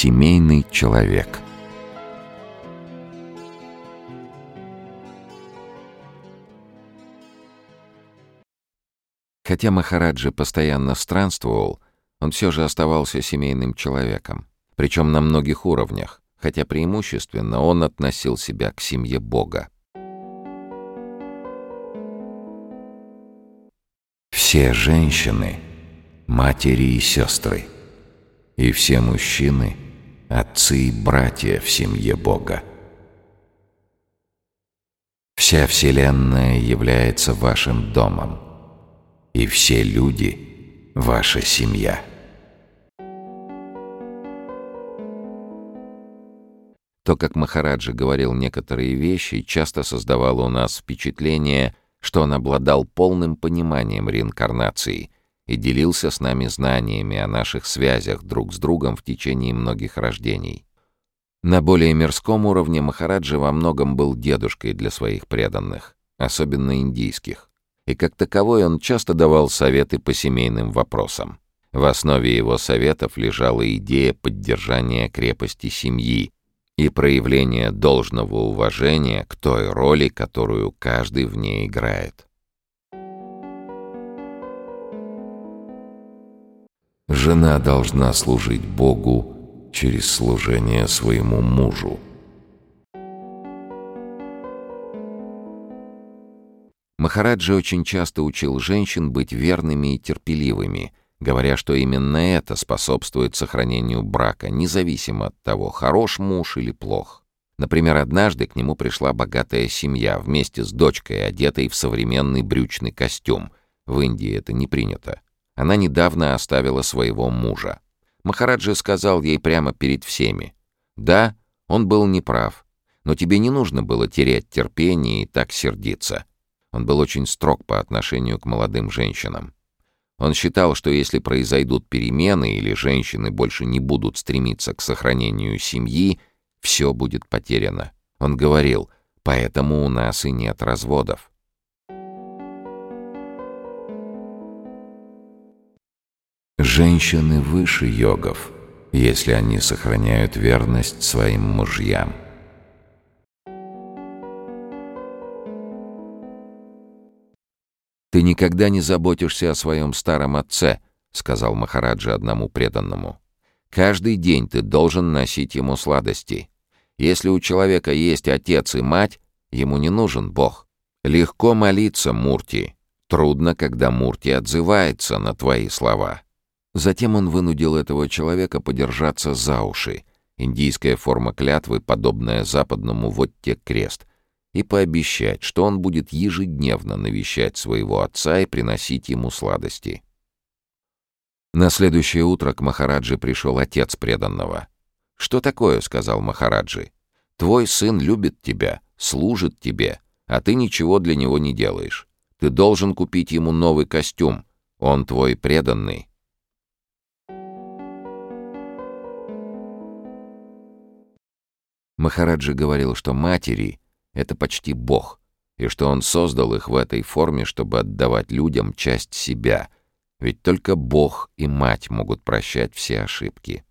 Семейный человек. Хотя Махараджи постоянно странствовал, он все же оставался семейным человеком, причем на многих уровнях, хотя преимущественно он относил себя к семье Бога. Все женщины — матери и сестры, и все мужчины — отцы и братья в семье Бога. Вся Вселенная является вашим домом, и все люди — ваша семья. То, как Махараджа говорил некоторые вещи, часто создавало у нас впечатление, что он обладал полным пониманием реинкарнации и делился с нами знаниями о наших связях друг с другом в течение многих рождений. На более мирском уровне Махараджа во многом был дедушкой для своих преданных, особенно индийских. И как таковой он часто давал советы по семейным вопросам. В основе его советов лежала идея поддержания крепости семьи, и проявление должного уважения к той роли, которую каждый в ней играет. Жена должна служить Богу через служение своему мужу. Махараджи очень часто учил женщин быть верными и терпеливыми – говоря, что именно это способствует сохранению брака, независимо от того, хорош муж или плох. Например, однажды к нему пришла богатая семья вместе с дочкой, одетой в современный брючный костюм. В Индии это не принято. Она недавно оставила своего мужа. Махараджи сказал ей прямо перед всеми. «Да, он был неправ, но тебе не нужно было терять терпение и так сердиться». Он был очень строг по отношению к молодым женщинам. Он считал, что если произойдут перемены или женщины больше не будут стремиться к сохранению семьи, все будет потеряно. Он говорил, поэтому у нас и нет разводов. Женщины выше йогов, если они сохраняют верность своим мужьям. «Ты никогда не заботишься о своем старом отце», — сказал Махараджа одному преданному. «Каждый день ты должен носить ему сладости. Если у человека есть отец и мать, ему не нужен Бог. Легко молиться, Мурти. Трудно, когда Мурти отзывается на твои слова». Затем он вынудил этого человека подержаться за уши. Индийская форма клятвы, подобная западному «вот те крест», и пообещать, что он будет ежедневно навещать своего отца и приносить ему сладости. На следующее утро к Махараджи пришел отец преданного. «Что такое?» — сказал Махараджи. «Твой сын любит тебя, служит тебе, а ты ничего для него не делаешь. Ты должен купить ему новый костюм. Он твой преданный». Махараджи говорил, что матери — это почти Бог, и что он создал их в этой форме, чтобы отдавать людям часть себя, ведь только Бог и Мать могут прощать все ошибки.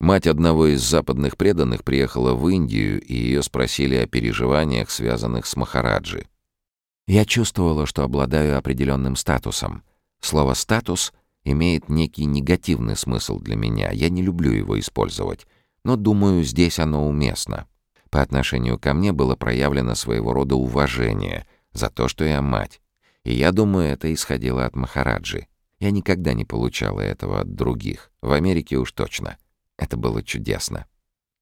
Мать одного из западных преданных приехала в Индию, и ее спросили о переживаниях, связанных с Махараджи. Я чувствовала, что обладаю определенным статусом. Слово «статус» имеет некий негативный смысл для меня. Я не люблю его использовать, но думаю, здесь оно уместно. По отношению ко мне было проявлено своего рода уважение за то, что я мать. И я думаю, это исходило от Махараджи. Я никогда не получала этого от других. В Америке уж точно. Это было чудесно.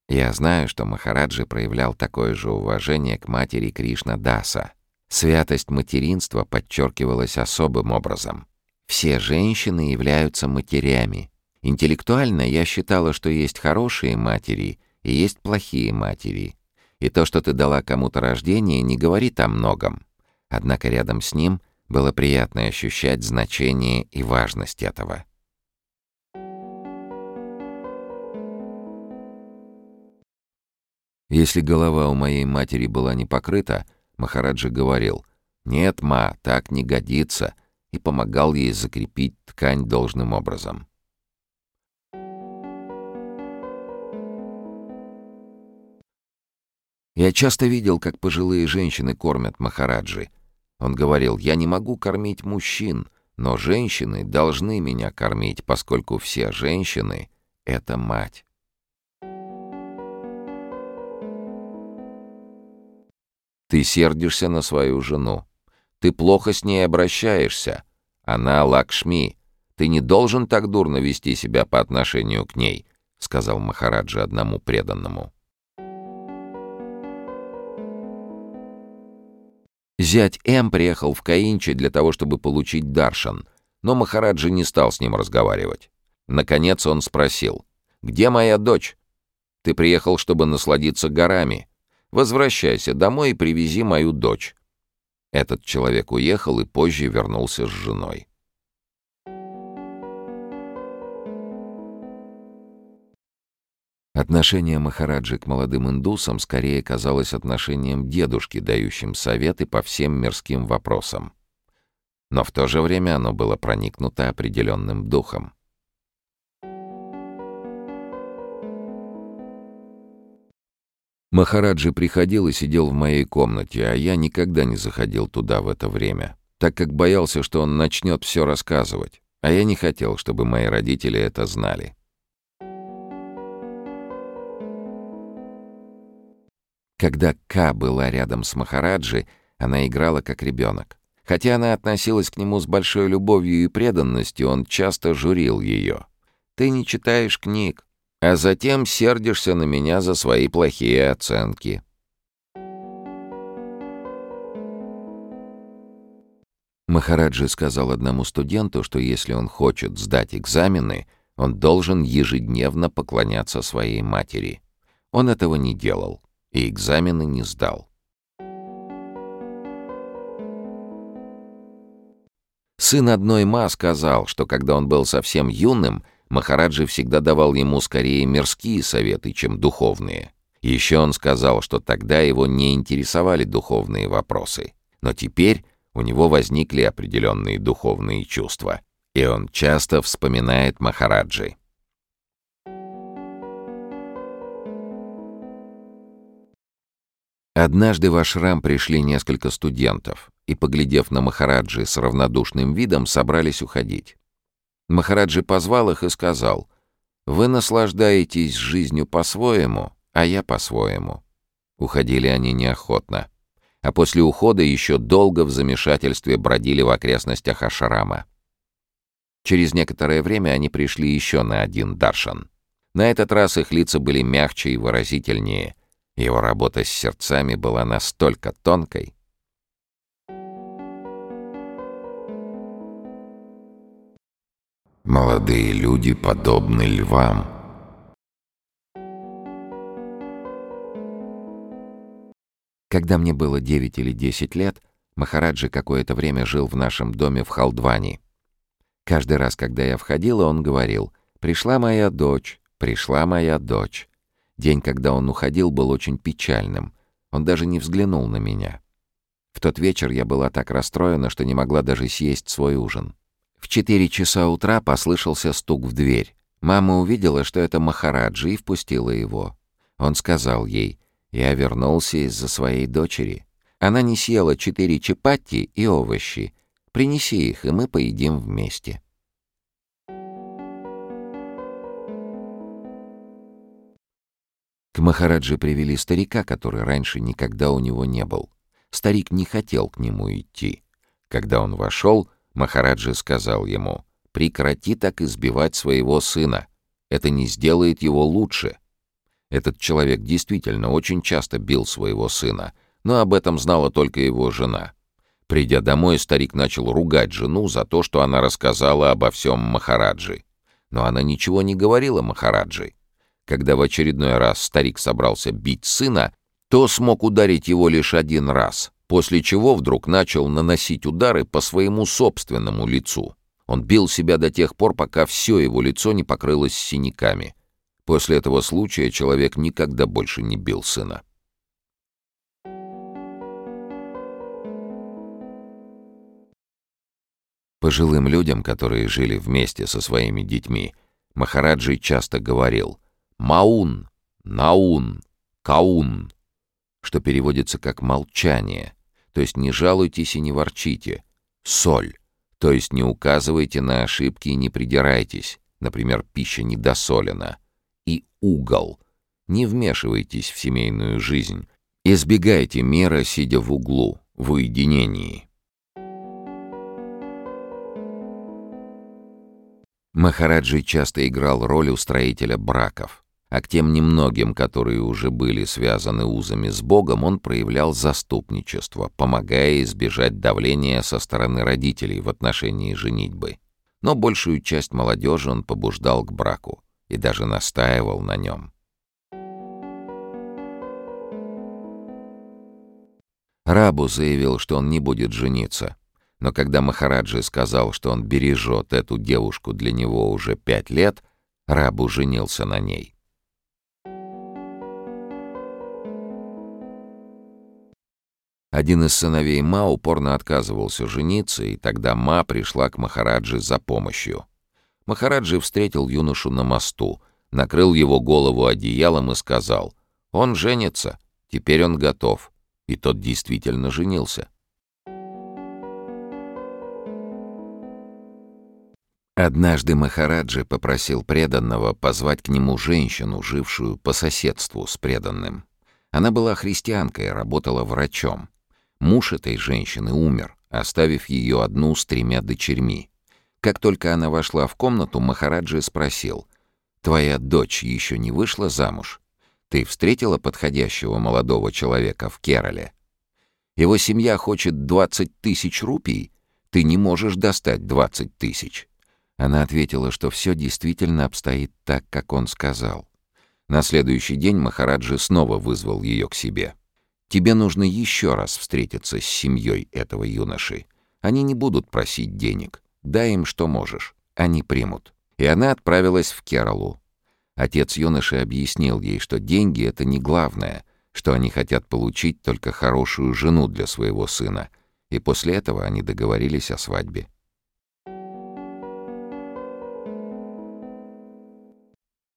Я знаю, что Махараджи проявлял такое же уважение к матери Кришна Даса. Святость материнства подчеркивалась особым образом. Все женщины являются матерями. Интеллектуально я считала, что есть хорошие матери и есть плохие матери. И то, что ты дала кому-то рождение, не говорит о многом. Однако рядом с ним было приятно ощущать значение и важность этого. Если голова у моей матери была не покрыта, Махараджи говорил, «Нет, ма, так не годится», и помогал ей закрепить ткань должным образом. Я часто видел, как пожилые женщины кормят Махараджи. Он говорил, я не могу кормить мужчин, но женщины должны меня кормить, поскольку все женщины — это мать. Ты сердишься на свою жену. Ты плохо с ней обращаешься. Она Лакшми. Ты не должен так дурно вести себя по отношению к ней, — сказал Махараджа одному преданному. Зять М приехал в Каинчи для того, чтобы получить даршан, но Махараджа не стал с ним разговаривать. Наконец он спросил, «Где моя дочь? Ты приехал, чтобы насладиться горами. Возвращайся домой и привези мою дочь». Этот человек уехал и позже вернулся с женой. Отношение Махараджи к молодым индусам скорее казалось отношением дедушки, дающим советы по всем мирским вопросам. Но в то же время оно было проникнуто определенным духом. Махараджи приходил и сидел в моей комнате, а я никогда не заходил туда в это время, так как боялся, что он начнет все рассказывать, а я не хотел, чтобы мои родители это знали. Когда Ка была рядом с Махараджи, она играла как ребенок. Хотя она относилась к нему с большой любовью и преданностью, он часто журил ее. «Ты не читаешь книг, а затем сердишься на меня за свои плохие оценки». Махараджи сказал одному студенту, что если он хочет сдать экзамены, он должен ежедневно поклоняться своей матери. Он этого не делал и экзамены не сдал. Сын одной ма сказал, что когда он был совсем юным, Махараджи всегда давал ему скорее мирские советы, чем духовные. Еще он сказал, что тогда его не интересовали духовные вопросы. Но теперь у него возникли определенные духовные чувства, и он часто вспоминает Махараджи. Однажды в ашрам пришли несколько студентов и, поглядев на Махараджи с равнодушным видом, собрались уходить. Махараджи позвал их и сказал, «Вы наслаждаетесь жизнью по-своему, а я по-своему». Уходили они неохотно, а после ухода еще долго в замешательстве бродили в окрестностях ашрама. Через некоторое время они пришли еще на один даршан. На этот раз их лица были мягче и выразительнее, его работа с сердцами была настолько тонкой. Молодые люди подобны львам. Когда мне было 9 или 10 лет, Махараджи какое-то время жил в нашем доме в Халдване. Каждый раз, когда я входила, он говорил «Пришла моя дочь, пришла моя дочь». День, когда он уходил, был очень печальным. Он даже не взглянул на меня. В тот вечер я была так расстроена, что не могла даже съесть свой ужин. В четыре часа утра послышался стук в дверь. Мама увидела, что это Махараджи, и впустила его. Он сказал ей, «Я вернулся из-за своей дочери. Она не съела четыре чапати и овощи. Принеси их, и мы поедим вместе». К Махараджи привели старика, который раньше никогда у него не был. Старик не хотел к нему идти. Когда он вошел, Махараджи сказал ему, «Прекрати так избивать своего сына. Это не сделает его лучше». Этот человек действительно очень часто бил своего сына, но об этом знала только его жена. Придя домой, старик начал ругать жену за то, что она рассказала обо всем Махараджи. Но она ничего не говорила Махараджи. Когда в очередной раз старик собрался бить сына, то смог ударить его лишь один раз, после чего вдруг начал наносить удары по своему собственному лицу. Он бил себя до тех пор, пока все его лицо не покрылось синяками. После этого случая человек никогда больше не бил сына. Пожилым людям, которые жили вместе со своими детьми, Махараджи часто говорил «Маун», «Наун», «Каун», что переводится как «молчание», то есть не жалуйтесь и не ворчите, «соль», то есть не указывайте на ошибки и не придирайтесь, например, пища недосолена, и «угол», не вмешивайтесь в семейную жизнь, избегайте мира, сидя в углу, в уединении. Махараджи часто играл роль устроителя браков, а к тем немногим, которые уже были связаны узами с Богом, он проявлял заступничество, помогая избежать давления со стороны родителей в отношении женитьбы. Но большую часть молодежи он побуждал к браку и даже настаивал на нем. Рабу заявил, что он не будет жениться, но когда Махараджи сказал, что он бережет эту девушку для него уже пять лет, Рабу женился на ней. Один из сыновей Ма упорно отказывался жениться, и тогда Ма пришла к Махараджи за помощью. Махараджи встретил юношу на мосту, накрыл его голову одеялом и сказал, «Он женится, теперь он готов». И тот действительно женился. Однажды Махараджи попросил преданного позвать к нему женщину, жившую по соседству с преданным. Она была христианкой, работала врачом. Муж этой женщины умер, оставив ее одну с тремя дочерьми. Как только она вошла в комнату, Махараджи спросил, «Твоя дочь еще не вышла замуж? Ты встретила подходящего молодого человека в Керале? Его семья хочет двадцать тысяч рупий, ты не можешь достать двадцать тысяч». Она ответила, что все действительно обстоит так, как он сказал. На следующий день Махараджи снова вызвал ее к себе. «Тебе нужно еще раз встретиться с семьей этого юноши. Они не будут просить денег. Дай им, что можешь. Они примут». И она отправилась в Кералу. Отец юноши объяснил ей, что деньги — это не главное, что они хотят получить только хорошую жену для своего сына. И после этого они договорились о свадьбе.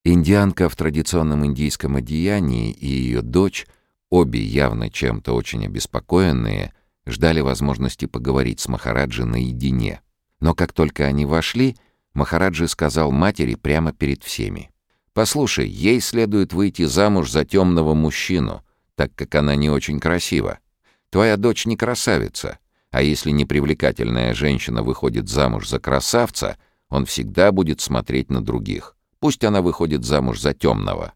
Индианка в традиционном индийском одеянии и ее дочь, обе явно чем-то очень обеспокоенные, ждали возможности поговорить с Махараджи наедине. Но как только они вошли, Махараджи сказал матери прямо перед всеми. «Послушай, ей следует выйти замуж за темного мужчину, так как она не очень красива. Твоя дочь не красавица, а если непривлекательная женщина выходит замуж за красавца, он всегда будет смотреть на других. Пусть она выходит замуж за темного.